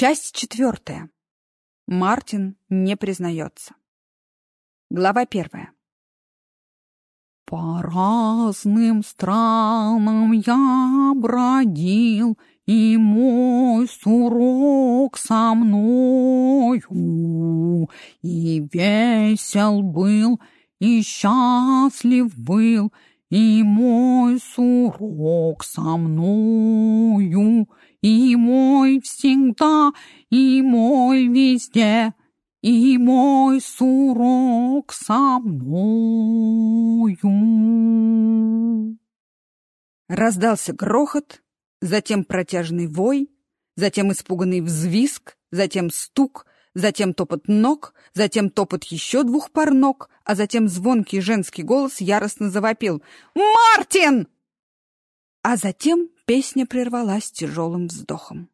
Часть четвертая. Мартин не признается. Глава первая. По разным странам я бродил, И мой сурок со мною, И весел был, и счастлив был, И мой сурок со мною, И мой всегда, и мой везде, И мой сурок со мною. Раздался грохот, затем протяжный вой, затем испуганный взвизг, затем стук, затем топот ног, затем топот еще двух пар ног, а затем звонкий женский голос яростно завопил «Мартин!» А затем песня прервалась тяжелым вздохом.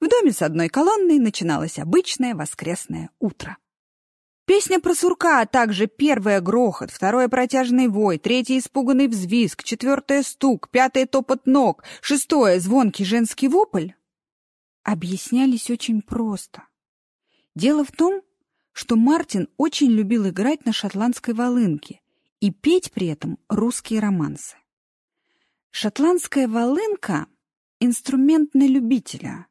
В доме с одной колонной начиналось обычное воскресное утро. Песня про сурка, а также первое грохот, второе протяжный вой, третий испуганный взвизг, четвертое стук, пятое топот ног, шестое звонкий женский вопль объяснялись очень просто. Дело в том, что Мартин очень любил играть на шотландской волынке и петь при этом русские романсы. Шотландская волынка — инструмент на любителя.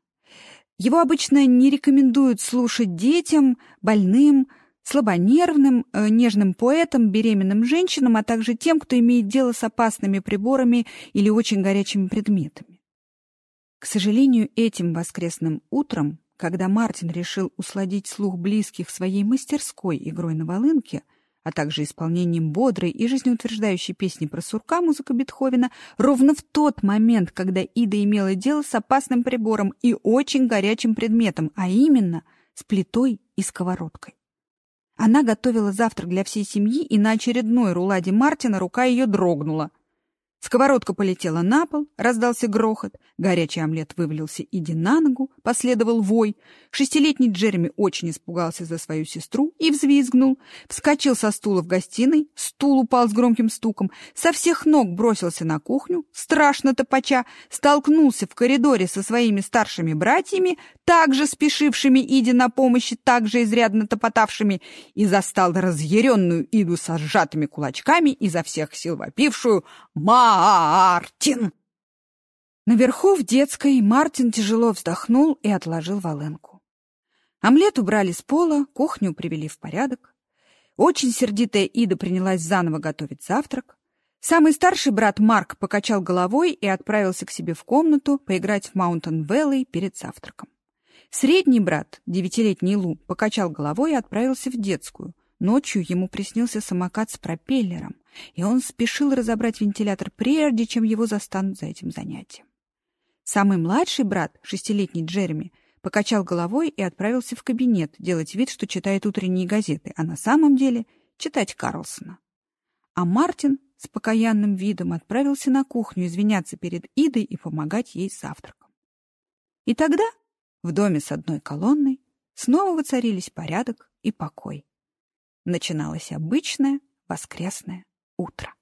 Его обычно не рекомендуют слушать детям, больным, слабонервным, э, нежным поэтам, беременным женщинам, а также тем, кто имеет дело с опасными приборами или очень горячими предметами. К сожалению, этим воскресным утром когда Мартин решил усладить слух близких своей мастерской игрой на волынке, а также исполнением бодрой и жизнеутверждающей песни про сурка музыка Бетховена, ровно в тот момент, когда Ида имела дело с опасным прибором и очень горячим предметом, а именно с плитой и сковородкой. Она готовила завтрак для всей семьи, и на очередной руладе Мартина рука ее дрогнула — Сковородка полетела на пол, раздался грохот, горячий омлет вывалился Иди на ногу, последовал вой. Шестилетний Джереми очень испугался за свою сестру и взвизгнул. Вскочил со стула в гостиной, стул упал с громким стуком, со всех ног бросился на кухню, страшно топача, столкнулся в коридоре со своими старшими братьями, также спешившими Иди на помощь, также изрядно топотавшими, и застал разъяренную Иду со сжатыми кулачками, изо всех сил вопившую «Ма!» Мартин!» Наверху в детской Мартин тяжело вздохнул и отложил волынку. Омлет убрали с пола, кухню привели в порядок. Очень сердитая Ида принялась заново готовить завтрак. Самый старший брат Марк покачал головой и отправился к себе в комнату поиграть в Маунтон Вэлли перед завтраком. Средний брат, девятилетний Лу, покачал головой и отправился в детскую. Ночью ему приснился самокат с пропеллером и он спешил разобрать вентилятор прежде, чем его застанут за этим занятием. Самый младший брат, шестилетний Джереми, покачал головой и отправился в кабинет делать вид, что читает утренние газеты, а на самом деле читать Карлсона. А Мартин с покаянным видом отправился на кухню извиняться перед Идой и помогать ей завтраком. И тогда в доме с одной колонной снова воцарились порядок и покой. Начиналось обычное воскресное утро.